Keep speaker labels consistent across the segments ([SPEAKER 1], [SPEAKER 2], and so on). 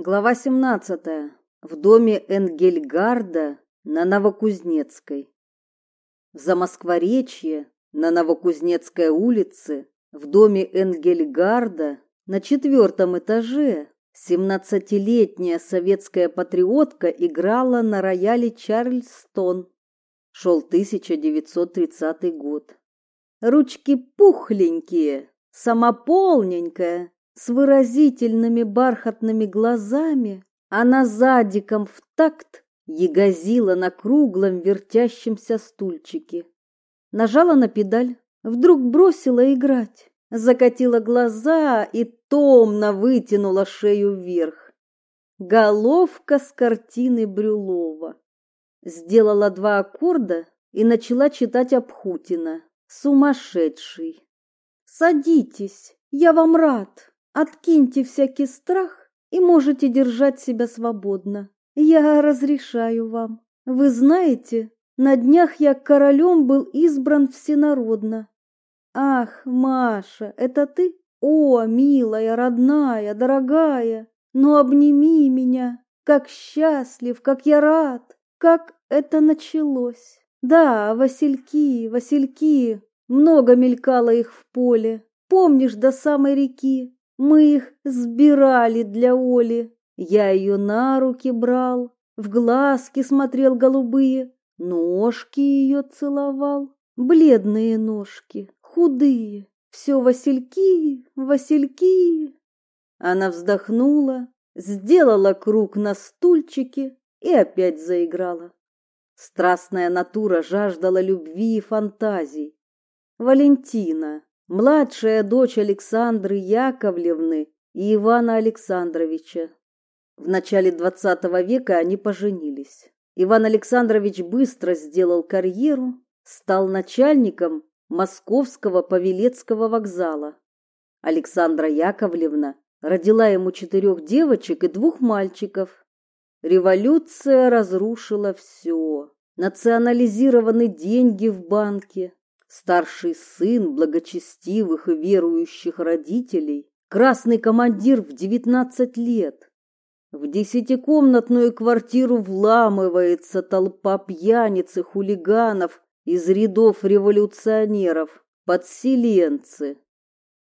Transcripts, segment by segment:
[SPEAKER 1] Глава 17. В доме Энгельгарда на Новокузнецкой. В Замоскворечье на Новокузнецкой улице в доме Энгельгарда на четвертом этаже семнадцатилетняя советская патриотка играла на рояле Чарльстон. Шел 1930 год. Ручки пухленькие, самополненькая, с выразительными бархатными глазами, она задиком в такт ягозила на круглом вертящемся стульчике. Нажала на педаль, вдруг бросила играть, закатила глаза и томно вытянула шею вверх. Головка с картины Брюлова. Сделала два аккорда и начала читать Обхутина. Сумасшедший. Садитесь, я вам рад. Откиньте всякий страх и можете держать себя свободно. Я разрешаю вам. Вы знаете, на днях я королем был избран всенародно. Ах, Маша, это ты? О, милая, родная, дорогая, ну обними меня. Как счастлив, как я рад, как это началось. Да, васильки, васильки, много мелькало их в поле. Помнишь, до самой реки? Мы их сбирали для Оли. Я ее на руки брал, в глазки смотрел голубые, ножки ее целовал, бледные ножки, худые, все васильки, васильки. Она вздохнула, сделала круг на стульчике и опять заиграла. Страстная натура жаждала любви и фантазий. Валентина, младшая дочь Александры Яковлевны и Ивана Александровича. В начале XX века они поженились. Иван Александрович быстро сделал карьеру, стал начальником Московского Павелецкого вокзала. Александра Яковлевна родила ему четырех девочек и двух мальчиков. Революция разрушила все. Национализированы деньги в банке, старший сын благочестивых и верующих родителей, красный командир в девятнадцать лет. В десятикомнатную квартиру вламывается толпа пьяниц и хулиганов из рядов революционеров, подселенцы.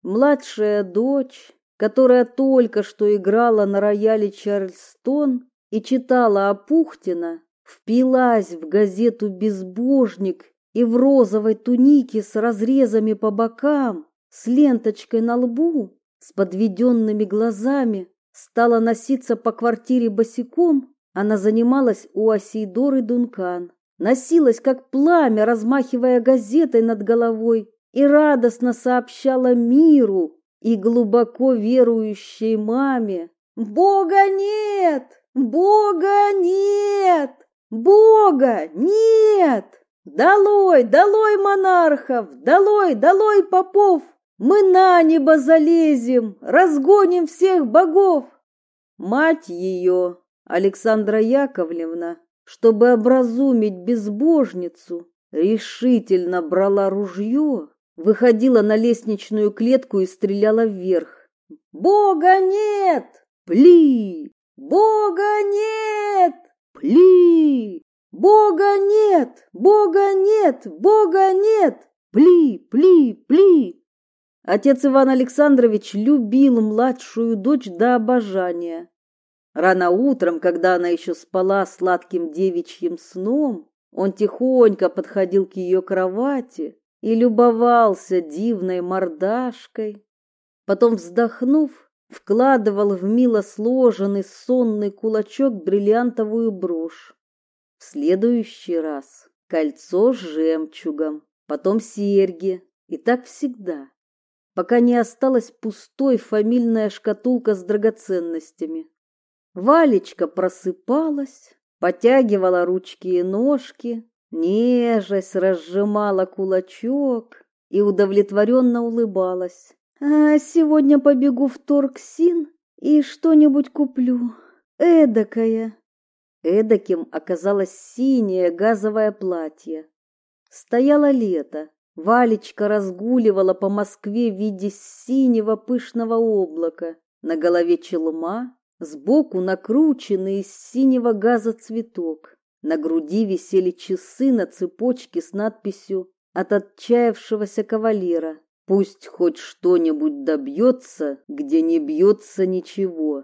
[SPEAKER 1] Младшая дочь, которая только что играла на рояле Чарльстон и читала Апухтина, впилась в газету «Безбожник» и в розовой тунике с разрезами по бокам, с ленточкой на лбу, с подведенными глазами, стала носиться по квартире босиком, она занималась у Асейдоры Дункан. Носилась, как пламя, размахивая газетой над головой, и радостно сообщала миру и глубоко верующей маме. «Бога нет! Бога нет! Бога нет!» Долой, долой монархов, долой, долой попов! Мы на небо залезем, разгоним всех богов! Мать ее, Александра Яковлевна, чтобы образумить безбожницу, решительно брала ружье, выходила на лестничную клетку и стреляла вверх. «Бога нет! Пли! Бога нет! Пли!» Бога нет! Бога нет! Бога нет! Пли, пли, пли! Отец Иван Александрович любил младшую дочь до обожания. Рано утром, когда она еще спала сладким девичьим сном, он тихонько подходил к ее кровати и любовался дивной мордашкой. Потом, вздохнув, вкладывал в мило сложенный сонный кулачок бриллиантовую брошь. Следующий раз кольцо с жемчугом, потом серьги, и так всегда, пока не осталась пустой фамильная шкатулка с драгоценностями. Валечка просыпалась, потягивала ручки и ножки, нежась разжимала кулачок и удовлетворенно улыбалась. А сегодня побегу в Торксин и что-нибудь куплю. Эдакое. Эдаким оказалось синее газовое платье. Стояло лето. Валечка разгуливала по Москве в виде синего пышного облака. На голове челма, Сбоку накрученный из синего газа цветок. На груди висели часы на цепочке с надписью «От отчаявшегося кавалера». Пусть хоть что-нибудь добьется, где не бьется ничего.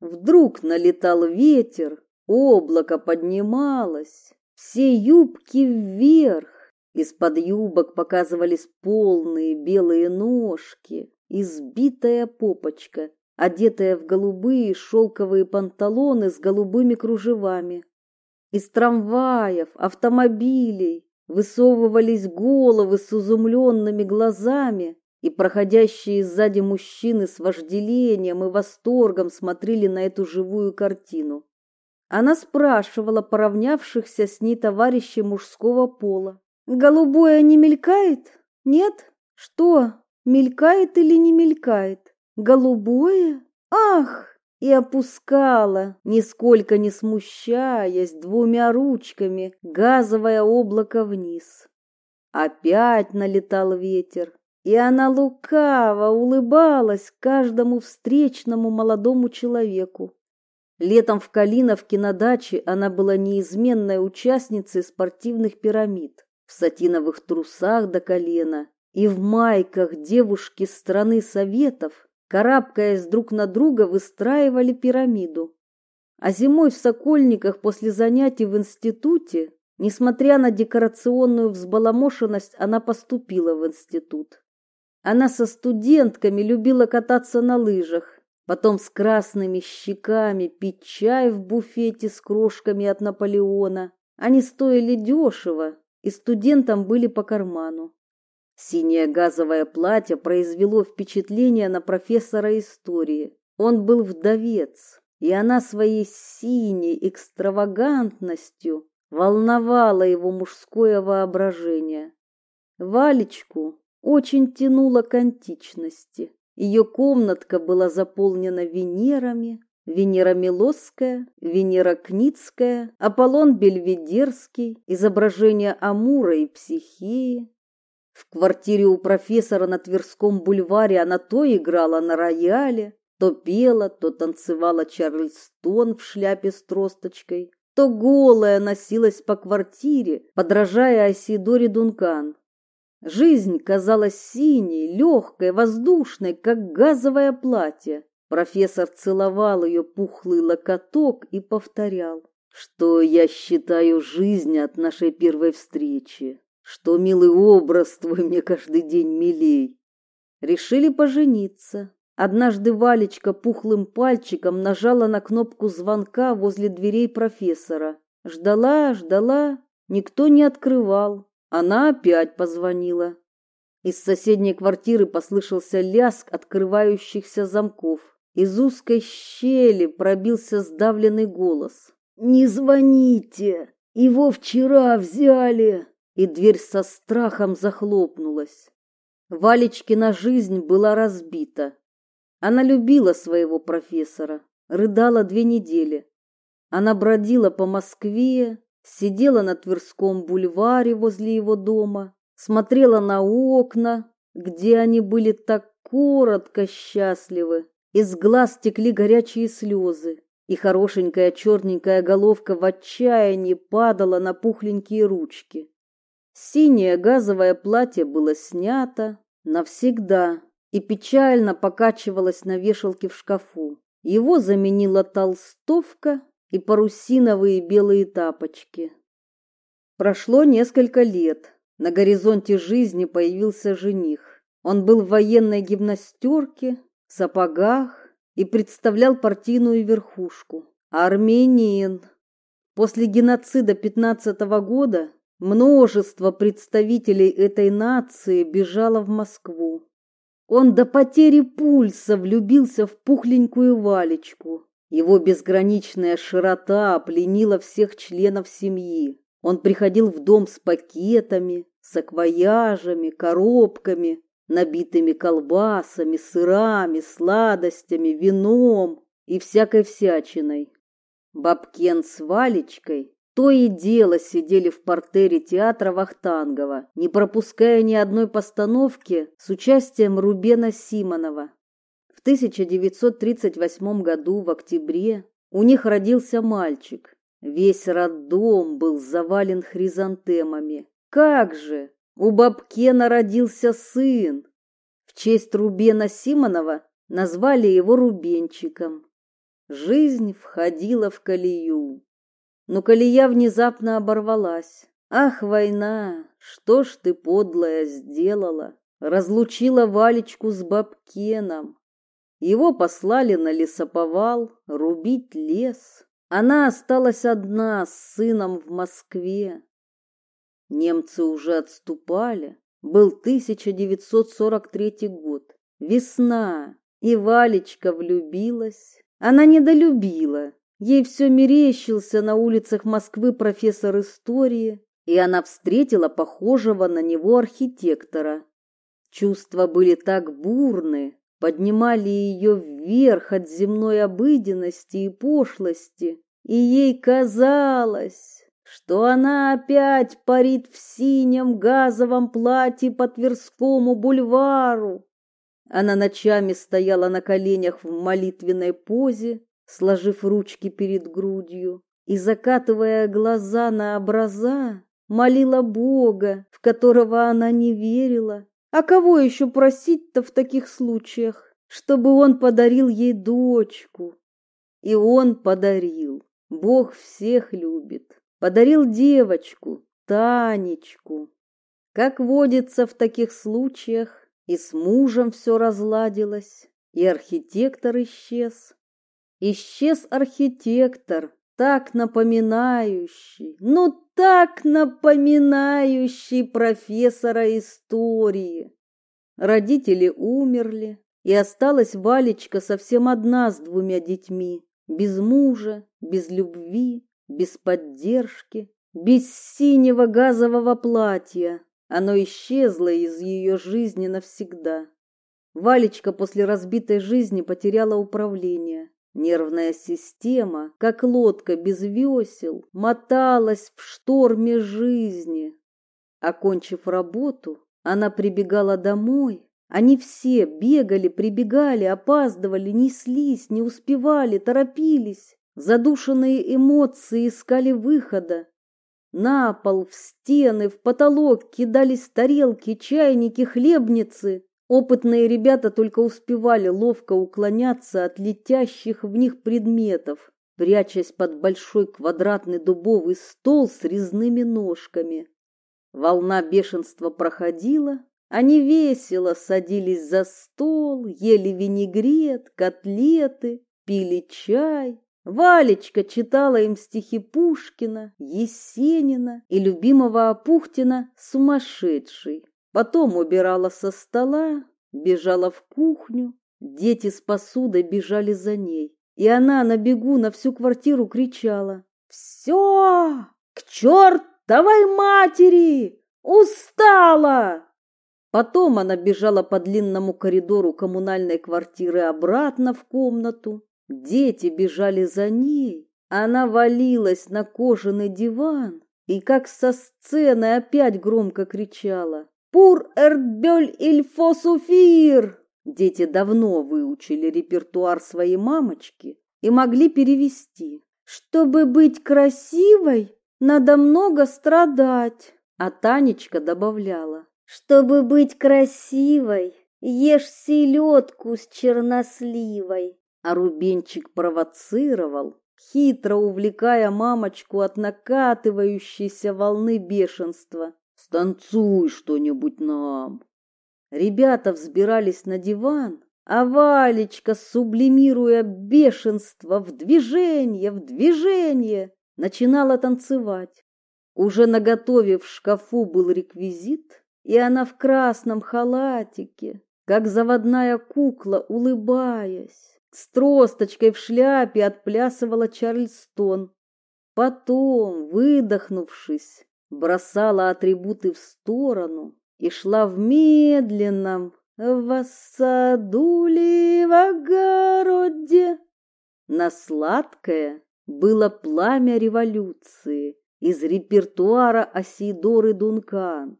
[SPEAKER 1] Вдруг налетал ветер, облако поднималось, все юбки вверх. Из-под юбок показывались полные белые ножки, избитая попочка, одетая в голубые шелковые панталоны с голубыми кружевами. Из трамваев, автомобилей высовывались головы с изумленными глазами, и проходящие сзади мужчины с вожделением и восторгом смотрели на эту живую картину. Она спрашивала поравнявшихся с ней товарищей мужского пола. «Голубое не мелькает? Нет? Что, мелькает или не мелькает? Голубое? Ах!» И опускала, нисколько не смущаясь, двумя ручками газовое облако вниз. Опять налетал ветер, и она лукаво улыбалась каждому встречному молодому человеку. Летом в Калиновке на даче она была неизменной участницей спортивных пирамид, в сатиновых трусах до колена и в майках девушки страны Советов, карабкаясь друг на друга, выстраивали пирамиду. А зимой в Сокольниках после занятий в институте, несмотря на декорационную взбаламошенность, она поступила в институт. Она со студентками любила кататься на лыжах, потом с красными щеками пить чай в буфете с крошками от Наполеона. Они стоили дешево, и студентам были по карману. Синее газовое платье произвело впечатление на профессора истории. Он был вдовец, и она своей синей экстравагантностью волновала его мужское воображение. Валечку очень тянуло к античности. Ее комнатка была заполнена Венерами, Венера Милосская, Венера Кницкая, Аполлон Бельведерский, изображения Амура и Психеи. В квартире у профессора на Тверском бульваре она то играла на рояле, то пела, то танцевала Чарльстон в шляпе с тросточкой, то голая носилась по квартире, подражая Асидоре Дункан. Жизнь казалась синей, легкой, воздушной, как газовое платье. Профессор целовал ее пухлый локоток и повторял, что я считаю жизнь от нашей первой встречи, что милый образ твой мне каждый день милей. Решили пожениться. Однажды Валечка пухлым пальчиком нажала на кнопку звонка возле дверей профессора. Ждала, ждала, никто не открывал. Она опять позвонила. Из соседней квартиры послышался лязг открывающихся замков. Из узкой щели пробился сдавленный голос. «Не звоните! Его вчера взяли!» И дверь со страхом захлопнулась. Валечкина жизнь была разбита. Она любила своего профессора, рыдала две недели. Она бродила по Москве, сидела на Тверском бульваре возле его дома, смотрела на окна, где они были так коротко счастливы. Из глаз текли горячие слезы, и хорошенькая черненькая головка в отчаянии падала на пухленькие ручки. Синее газовое платье было снято навсегда и печально покачивалось на вешалке в шкафу. Его заменила толстовка и парусиновые белые тапочки. Прошло несколько лет. На горизонте жизни появился жених. Он был в военной гимнастерке, сапогах и представлял партийную верхушку. Армянин. После геноцида 15 -го года множество представителей этой нации бежало в Москву. Он до потери пульса влюбился в пухленькую Валечку. Его безграничная широта пленила всех членов семьи. Он приходил в дом с пакетами, саквояжами, коробками, набитыми колбасами, сырами, сладостями, вином и всякой всячиной. Бабкен с Валечкой то и дело сидели в портере театра Вахтангова, не пропуская ни одной постановки с участием Рубена Симонова 1938 году в октябре у них родился мальчик. Весь роддом был завален хризантемами. Как же! У Бабкена родился сын. В честь Рубена Симонова назвали его Рубенчиком. Жизнь входила в колею. Но колея внезапно оборвалась. Ах, война, что ж ты, подлая, сделала? Разлучила Валечку с Бабкеном. Его послали на лесоповал рубить лес. Она осталась одна с сыном в Москве. Немцы уже отступали. Был 1943 год. Весна. И Валечка влюбилась. Она недолюбила. Ей все мерещился на улицах Москвы профессор истории, и она встретила похожего на него архитектора. Чувства были так бурны, поднимали ее вверх от земной обыденности и пошлости, и ей казалось, что она опять парит в синем газовом платье по Тверскому бульвару. Она ночами стояла на коленях в молитвенной позе, сложив ручки перед грудью и, закатывая глаза на образа, молила Бога, в которого она не верила. А кого еще просить-то в таких случаях, чтобы он подарил ей дочку? И он подарил. Бог всех любит. Подарил девочку, Танечку. Как водится в таких случаях, и с мужем все разладилось, и архитектор исчез. Исчез архитектор, так напоминающий, ну так напоминающий профессора истории. Родители умерли, и осталась Валечка совсем одна с двумя детьми, без мужа, без любви, без поддержки, без синего газового платья. Оно исчезло из ее жизни навсегда. Валечка после разбитой жизни потеряла управление. Нервная система, как лодка без весел, моталась в шторме жизни. Окончив работу, она прибегала домой. Они все бегали, прибегали, опаздывали, неслись, не успевали, торопились. Задушенные эмоции искали выхода. На пол, в стены, в потолок кидались тарелки, чайники, хлебницы. Опытные ребята только успевали ловко уклоняться от летящих в них предметов, прячась под большой квадратный дубовый стол с резными ножками. Волна бешенства проходила, они весело садились за стол, ели винегрет, котлеты, пили чай. Валечка читала им стихи Пушкина, Есенина и любимого Апухтина «Сумасшедший». Потом убирала со стола, бежала в кухню. Дети с посудой бежали за ней. И она на бегу на всю квартиру кричала. «Все! К чертовой матери! Устала!» Потом она бежала по длинному коридору коммунальной квартиры обратно в комнату. Дети бежали за ней. Она валилась на кожаный диван и, как со сцены, опять громко кричала. Пур эрдбёль ильфосуфир. Дети давно выучили репертуар своей мамочки и могли перевести. Чтобы быть красивой, надо много страдать. А Танечка добавляла. Чтобы быть красивой, ешь селедку с черносливой. А Рубенчик провоцировал, хитро увлекая мамочку от накатывающейся волны бешенства. Станцуй что-нибудь нам. Ребята взбирались на диван, а Валечка, сублимируя бешенство в движение, в движение, начинала танцевать. Уже наготове в шкафу был реквизит, и она в красном халатике, как заводная кукла, улыбаясь, с тросточкой в шляпе отплясывала Чарльстон. Потом, выдохнувшись, бросала атрибуты в сторону и шла в медленном в саду ли в огороде. На сладкое было пламя революции из репертуара Асидоры Дункан.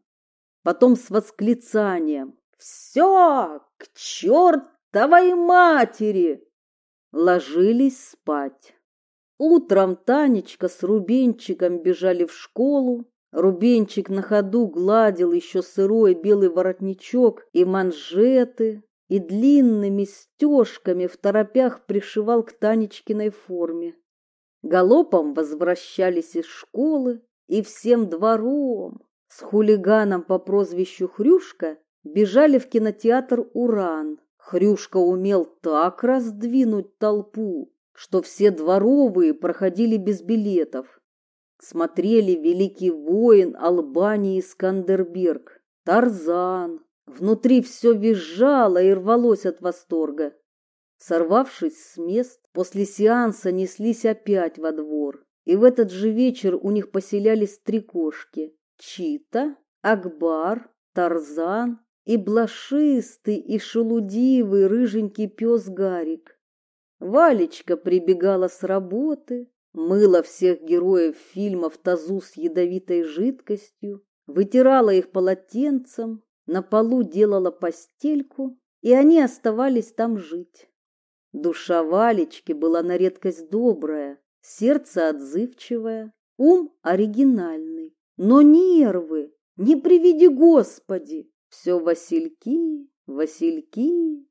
[SPEAKER 1] Потом с восклицанием «Все! К чертовой матери!» Ложились спать. Утром Танечка с Рубенчиком бежали в школу. Рубенчик на ходу гладил еще сырой белый воротничок и манжеты, и длинными стежками в торопях пришивал к Танечкиной форме. Галопом возвращались из школы, и всем двором с хулиганом по прозвищу Хрюшка бежали в кинотеатр «Уран». Хрюшка умел так раздвинуть толпу, что все дворовые проходили без билетов. Смотрели великий воин Албании Скандерберг, Тарзан. Внутри все визжало и рвалось от восторга. Сорвавшись с мест, после сеанса неслись опять во двор. И в этот же вечер у них поселялись три кошки. Чита, Акбар, Тарзан и блошистый и шелудивый рыженький пес Гарик. Валечка прибегала с работы, мыла всех героев фильма в тазу с ядовитой жидкостью, вытирала их полотенцем, на полу делала постельку, и они оставались там жить. Душа Валечки была на редкость добрая, сердце отзывчивое, ум оригинальный, но нервы, не приведи Господи, все васильки, васильки.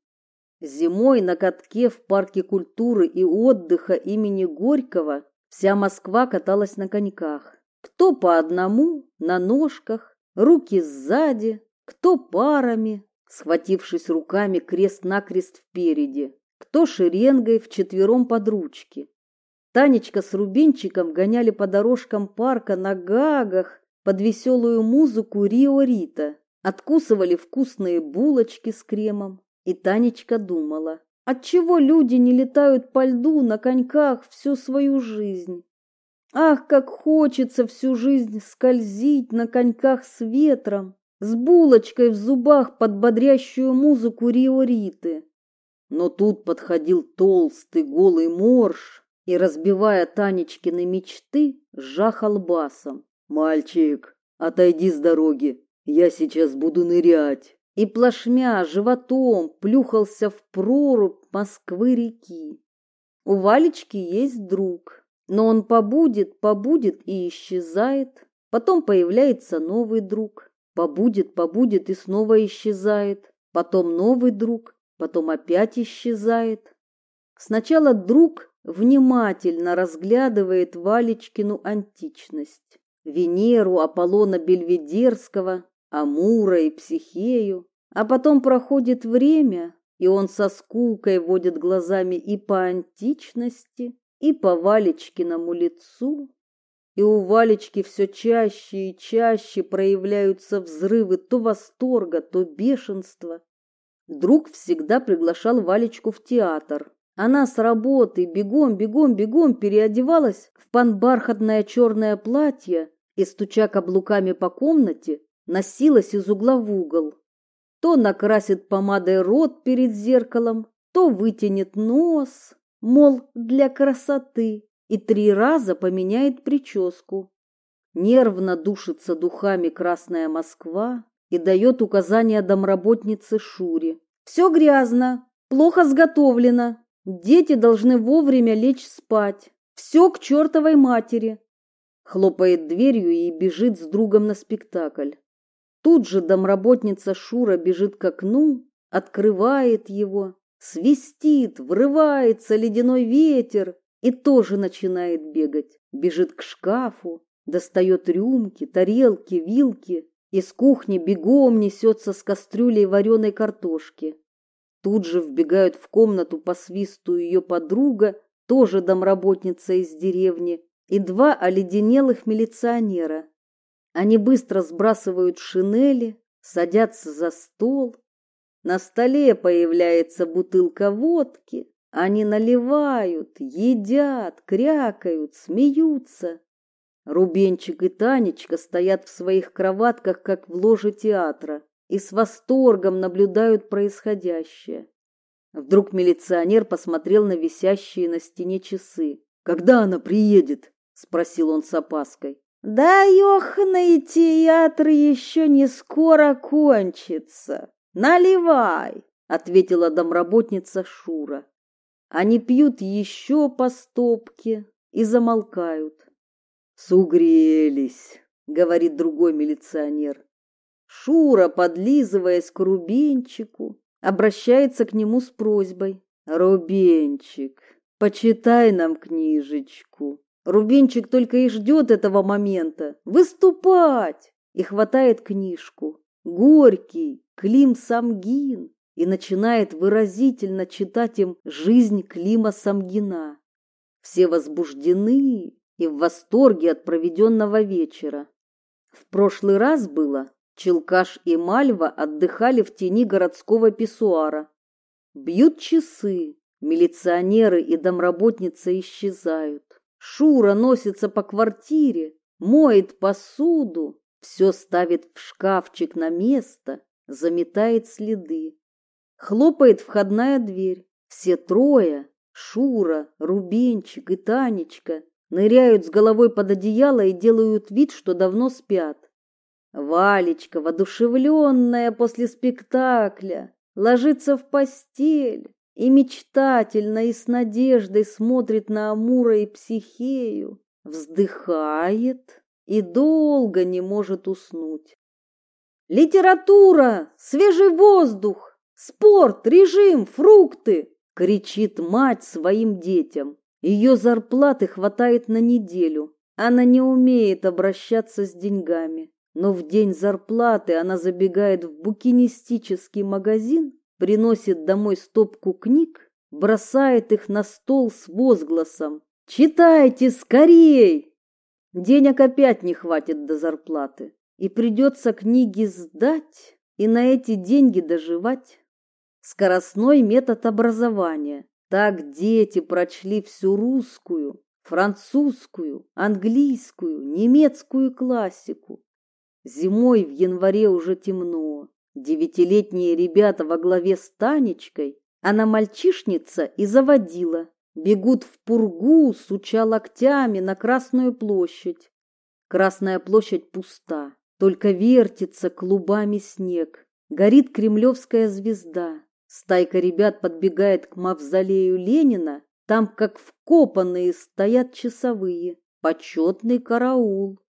[SPEAKER 1] Зимой на катке в парке культуры и отдыха имени Горького вся Москва каталась на коньках. Кто по одному, на ножках, руки сзади, кто парами, схватившись руками крест-накрест впереди, кто шеренгой вчетвером под ручки. Танечка с Рубинчиком гоняли по дорожкам парка на гагах под веселую музыку Рио-Рита, откусывали вкусные булочки с кремом, и Танечка думала, отчего люди не летают по льду на коньках всю свою жизнь. Ах, как хочется всю жизнь скользить на коньках с ветром, с булочкой в зубах под бодрящую музыку Риориты. Но тут подходил толстый голый морж и, разбивая Танечкины мечты, жахал басом. «Мальчик, отойди с дороги, я сейчас буду нырять!» и плашмя животом плюхался в прорубь Москвы-реки. У Валечки есть друг, но он побудет, побудет и исчезает. Потом появляется новый друг, побудет, побудет и снова исчезает. Потом новый друг, потом опять исчезает. Сначала друг внимательно разглядывает Валечкину античность. Венеру Аполлона Бельведерского, Амура и Психею, а потом проходит время, и он со скукой водит глазами и по античности, и по Валечкиному лицу, и у Валечки все чаще и чаще проявляются взрывы то восторга, то бешенства. Друг всегда приглашал Валечку в театр. Она с работы бегом, бегом, бегом переодевалась в панбархатное черное платье и, стуча каблуками по комнате, носилась из угла в угол. То накрасит помадой рот перед зеркалом, то вытянет нос, мол, для красоты, и три раза поменяет прическу. Нервно душится духами Красная Москва и дает указания домработнице Шуре. Все грязно, плохо сготовлено, дети должны вовремя лечь спать. Все к чертовой матери. Хлопает дверью и бежит с другом на спектакль. Тут же домработница Шура бежит к окну, открывает его, свистит, врывается ледяной ветер и тоже начинает бегать. Бежит к шкафу, достает рюмки, тарелки, вилки, из кухни бегом несется с кастрюлей вареной картошки. Тут же вбегают в комнату по свисту ее подруга, тоже домработница из деревни, и два оледенелых милиционера. Они быстро сбрасывают шинели, садятся за стол. На столе появляется бутылка водки. Они наливают, едят, крякают, смеются. Рубенчик и Танечка стоят в своих кроватках, как в ложе театра, и с восторгом наблюдают происходящее. Вдруг милиционер посмотрел на висящие на стене часы. «Когда она приедет?» – спросил он с опаской. Да, ёханый театр еще не скоро кончится. Наливай, ответила домработница Шура. Они пьют еще по стопке и замолкают. Сугрелись, говорит другой милиционер. Шура, подлизываясь к Рубенчику, обращается к нему с просьбой. Рубенчик, почитай нам книжечку. Рубенчик только и ждет этого момента. Выступать! И хватает книжку. Горький, Клим Самгин. И начинает выразительно читать им жизнь Клима Самгина. Все возбуждены и в восторге от проведенного вечера. В прошлый раз было, Челкаш и Мальва отдыхали в тени городского писсуара. Бьют часы, милиционеры и домработница исчезают. Шура носится по квартире, моет посуду, все ставит в шкафчик на место, заметает следы. Хлопает входная дверь. Все трое, Шура, Рубенчик и Танечка, ныряют с головой под одеяло и делают вид, что давно спят. Валечка, воодушевленная после спектакля, ложится в постель и мечтательно и с надеждой смотрит на Амура и Психею, вздыхает и долго не может уснуть. Литература, свежий воздух, спорт, режим, фрукты, кричит мать своим детям. Ее зарплаты хватает на неделю. Она не умеет обращаться с деньгами но в день зарплаты она забегает в букинистический магазин, приносит домой стопку книг, бросает их на стол с возгласом «Читайте скорей!» Денег опять не хватит до зарплаты, и придется книги сдать и на эти деньги доживать. Скоростной метод образования. Так дети прочли всю русскую, французскую, английскую, немецкую классику, Зимой в январе уже темно. Девятилетние ребята во главе с Танечкой, она мальчишница и заводила, бегут в пургу, суча локтями на Красную площадь. Красная площадь пуста, только вертится клубами снег. Горит кремлевская звезда. Стайка ребят подбегает к мавзолею Ленина, там, как вкопанные, стоят часовые. Почетный караул.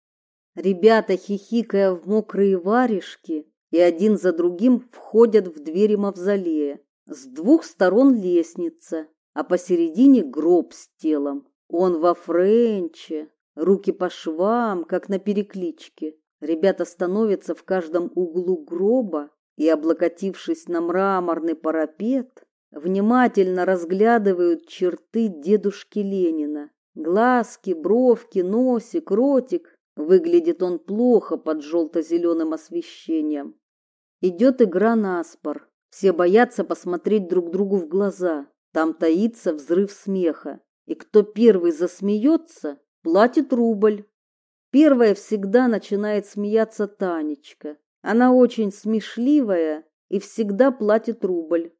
[SPEAKER 1] Ребята, хихикая в мокрые варежки, и один за другим входят в двери мавзолея. С двух сторон лестница, а посередине гроб с телом. Он во френче, руки по швам, как на перекличке. Ребята становятся в каждом углу гроба и, облокотившись на мраморный парапет, внимательно разглядывают черты дедушки Ленина. Глазки, бровки, носик, ротик Выглядит он плохо под желто-зеленым освещением. Идет игра на спор. Все боятся посмотреть друг другу в глаза. Там таится взрыв смеха. И кто первый засмеется, платит рубль. Первая всегда начинает смеяться Танечка. Она очень смешливая и всегда платит рубль.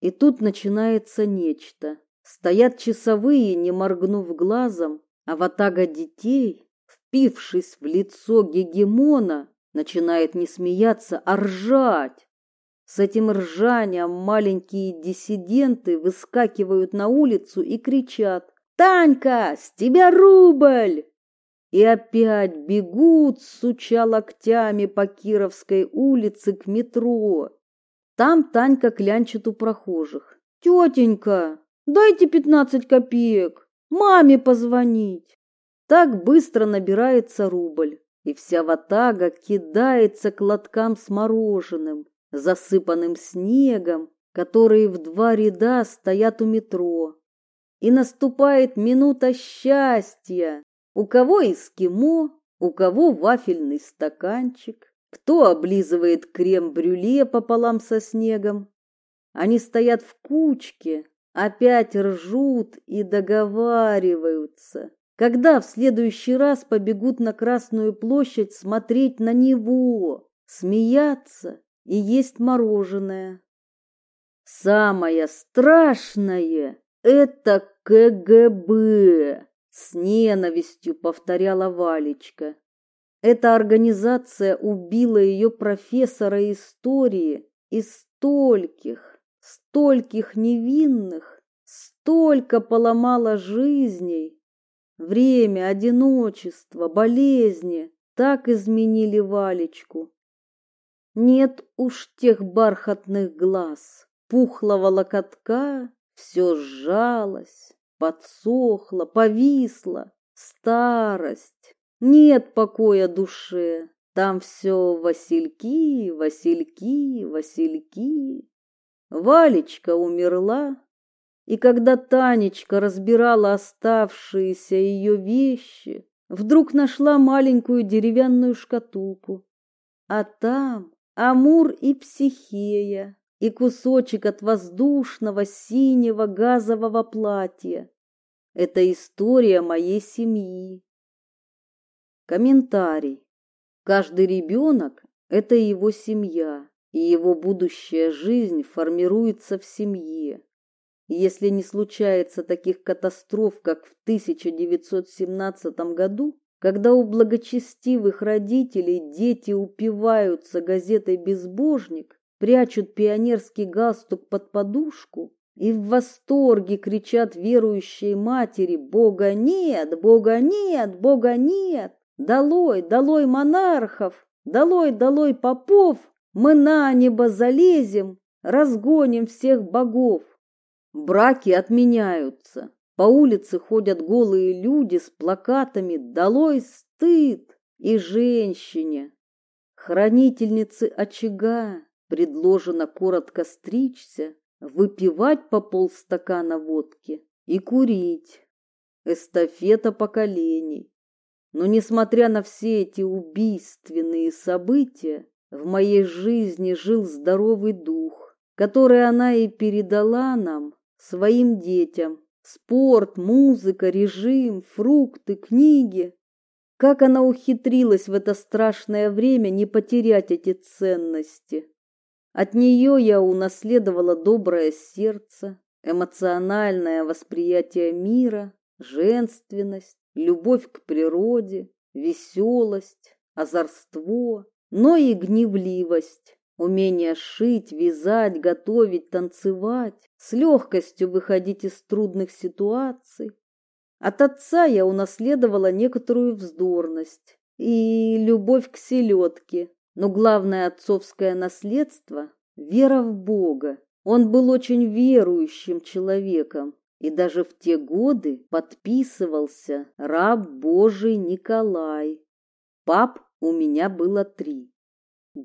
[SPEAKER 1] И тут начинается нечто. Стоят часовые, не моргнув глазом, а ватага детей впившись в лицо гегемона, начинает не смеяться, а ржать. С этим ржанием маленькие диссиденты выскакивают на улицу и кричат «Танька, с тебя рубль!» И опять бегут, суча локтями по Кировской улице к метро. Там Танька клянчит у прохожих. «Тетенька, дайте пятнадцать копеек, маме позвонить». Так быстро набирается рубль, и вся ватага кидается к лоткам с мороженым, засыпанным снегом, которые в два ряда стоят у метро. И наступает минута счастья. У кого эскимо, у кого вафельный стаканчик, кто облизывает крем-брюле пополам со снегом. Они стоят в кучке, опять ржут и договариваются. Когда в следующий раз побегут на Красную площадь смотреть на него, смеяться и есть мороженое? Самое страшное – это КГБ, с ненавистью повторяла Валечка. Эта организация убила ее профессора истории и стольких, стольких невинных, столько поломала жизней. Время, одиночество, болезни так изменили Валечку. Нет уж тех бархатных глаз, пухлого локотка, все сжалось, подсохло, повисло, старость. Нет покоя душе, там все васильки, васильки, васильки. Валечка умерла, и когда Танечка разбирала оставшиеся ее вещи, вдруг нашла маленькую деревянную шкатулку. А там Амур и Психея, и кусочек от воздушного синего газового платья. Это история моей семьи. Комментарий. Каждый ребенок – это его семья, и его будущая жизнь формируется в семье. Если не случается таких катастроф, как в 1917 году, когда у благочестивых родителей дети упиваются газетой «Безбожник», прячут пионерский галстук под подушку и в восторге кричат верующие матери «Бога нет! Бога нет! Бога нет! Долой, долой монархов! Долой, долой попов! Мы на небо залезем, разгоним всех богов!» Браки отменяются. По улице ходят голые люди с плакатами «Долой стыд!» и женщине. Хранительнице очага предложено коротко стричься, выпивать по полстакана водки и курить. Эстафета поколений. Но несмотря на все эти убийственные события, в моей жизни жил здоровый дух, который она и передала нам, своим детям. Спорт, музыка, режим, фрукты, книги. Как она ухитрилась в это страшное время не потерять эти ценности? От нее я унаследовала доброе сердце, эмоциональное восприятие мира, женственность, любовь к природе, веселость, озорство, но и гневливость, умение шить, вязать, готовить, танцевать, с легкостью выходить из трудных ситуаций. От отца я унаследовала некоторую вздорность и любовь к селедке, но главное отцовское наследство – вера в Бога. Он был очень верующим человеком, и даже в те годы подписывался раб Божий Николай. Пап у меня было три.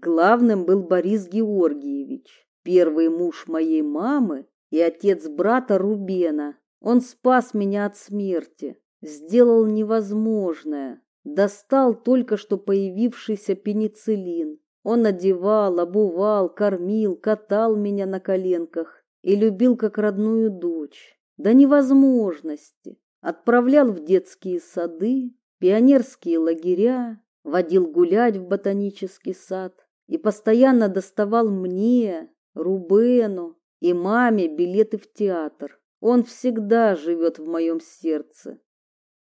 [SPEAKER 1] Главным был Борис Георгиевич, первый муж моей мамы и отец брата Рубена. Он спас меня от смерти, сделал невозможное, достал только что появившийся пенициллин. Он одевал, обувал, кормил, катал меня на коленках и любил как родную дочь. До невозможности. Отправлял в детские сады, пионерские лагеря, водил гулять в ботанический сад и постоянно доставал мне, Рубену и маме билеты в театр. Он всегда живет в моем сердце.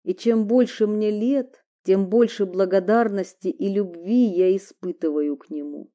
[SPEAKER 1] И чем больше мне лет, тем больше благодарности и любви я испытываю к нему.